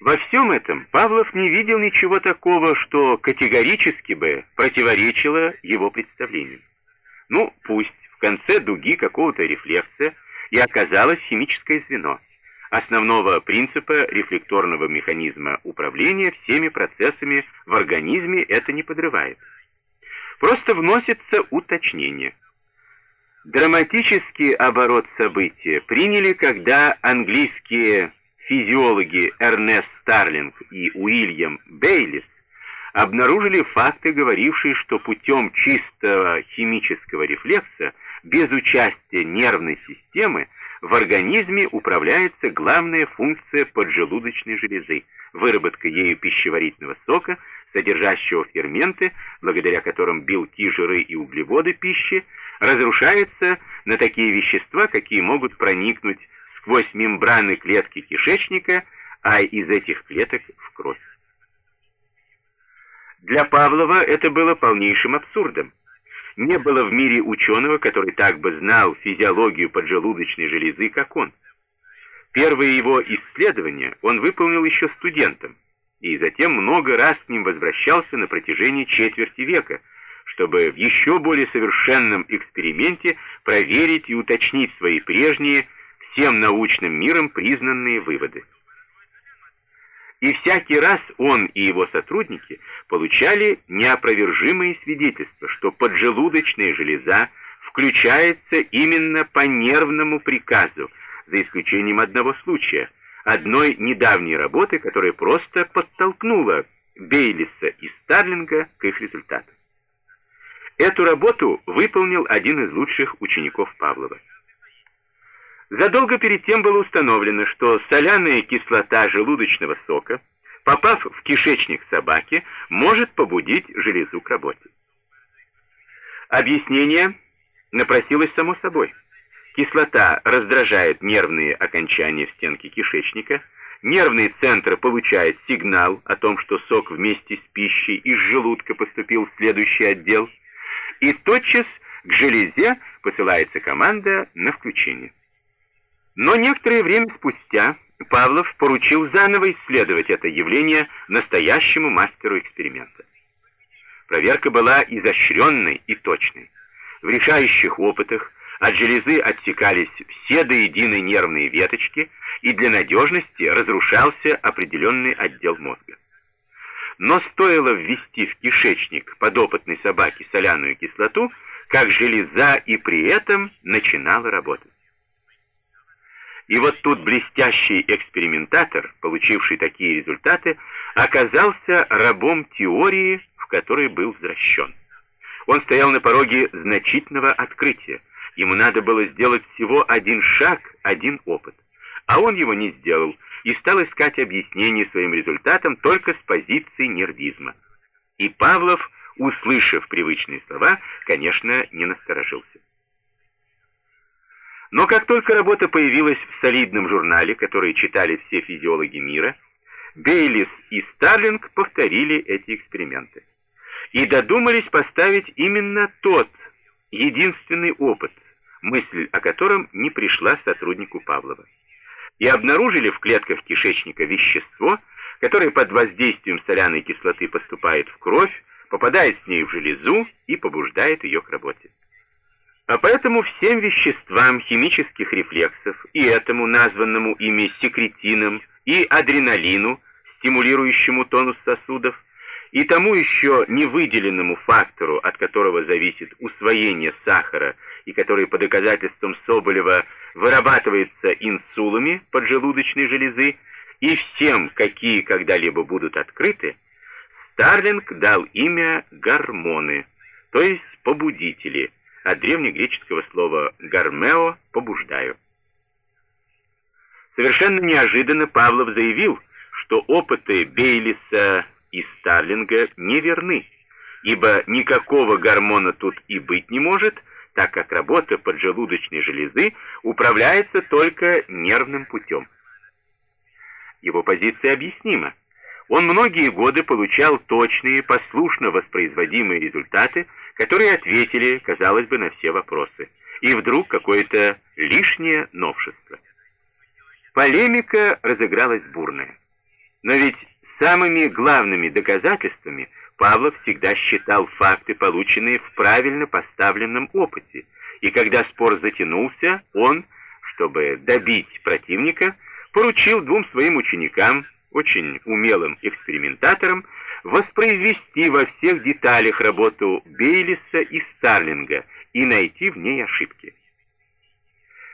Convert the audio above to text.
Во всем этом Павлов не видел ничего такого, что категорически бы противоречило его представлениям. Ну, пусть в конце дуги какого-то рефлекса и оказалось химическое звено, основного принципа рефлекторного механизма управления всеми процессами в организме это не подрывает. Просто вносится уточнение. Драматический оборот события приняли, когда английские физиологи Эрнест Старлинг и Уильям Бейлис обнаружили факты, говорившие, что путем чистого химического рефлекса, без участия нервной системы, в организме управляется главная функция поджелудочной железы, выработка ею пищеварительного сока, содержащего ферменты, благодаря которым белки, жиры и углеводы пищи разрушаются на такие вещества, какие могут проникнуть сквозь мембраны клетки кишечника, а из этих клеток в кровь. Для Павлова это было полнейшим абсурдом. Не было в мире ученого, который так бы знал физиологию поджелудочной железы, как он. Первые его исследования он выполнил еще студентом, и затем много раз к ним возвращался на протяжении четверти века, чтобы в еще более совершенном эксперименте проверить и уточнить свои прежние, всем научным миром признанные выводы. И всякий раз он и его сотрудники получали неопровержимые свидетельства, что поджелудочная железа включается именно по нервному приказу, за исключением одного случая, одной недавней работы, которая просто подтолкнула Бейлиса и Старлинга к их результатам. Эту работу выполнил один из лучших учеников Павлова. Задолго перед тем было установлено, что соляная кислота желудочного сока, попав в кишечник собаки, может побудить железу к работе. Объяснение напросилось само собой. Кислота раздражает нервные окончания в стенке кишечника, нервный центр получает сигнал о том, что сок вместе с пищей из желудка поступил в следующий отдел, и тотчас к железе посылается команда на включение. Но некоторое время спустя Павлов поручил заново исследовать это явление настоящему мастеру эксперимента. Проверка была изощренной и точной. В решающих опытах от железы отсекались все до единой нервные веточки, и для надежности разрушался определенный отдел мозга. Но стоило ввести в кишечник подопытной собаки соляную кислоту, как железа и при этом начинала работать. И вот тут блестящий экспериментатор, получивший такие результаты, оказался рабом теории, в которой был возвращен. Он стоял на пороге значительного открытия. Ему надо было сделать всего один шаг, один опыт. А он его не сделал и стал искать объяснение своим результатам только с позиции нердизма. И Павлов, услышав привычные слова, конечно, не насторожился. Но как только работа появилась в солидном журнале, который читали все физиологи мира, Бейлис и Старлинг повторили эти эксперименты. И додумались поставить именно тот, единственный опыт, мысль о котором не пришла сотруднику Павлова. И обнаружили в клетках кишечника вещество, которое под воздействием соляной кислоты поступает в кровь, попадает с ней в железу и побуждает ее к работе. А поэтому всем веществам химических рефлексов, и этому названному ими секретином, и адреналину, стимулирующему тонус сосудов, и тому еще невыделенному фактору, от которого зависит усвоение сахара, и который по доказательствам Соболева вырабатывается инсулами поджелудочной железы, и всем, какие когда-либо будут открыты, Старлинг дал имя гормоны, то есть побудители – от древнегреческого слова «гармео» — «побуждаю». Совершенно неожиданно Павлов заявил, что опыты Бейлиса и Старлинга неверны, ибо никакого гормона тут и быть не может, так как работа поджелудочной железы управляется только нервным путем. Его позиция объяснима. Он многие годы получал точные, послушно воспроизводимые результаты, которые ответили, казалось бы, на все вопросы. И вдруг какое-то лишнее новшество. Полемика разыгралась бурная. Но ведь самыми главными доказательствами Павлов всегда считал факты, полученные в правильно поставленном опыте, и когда спор затянулся, он, чтобы добить противника, поручил двум своим ученикам, очень умелым экспериментаторам, воспроизвести во всех деталях работу Бейлиса и Старлинга и найти в ней ошибки.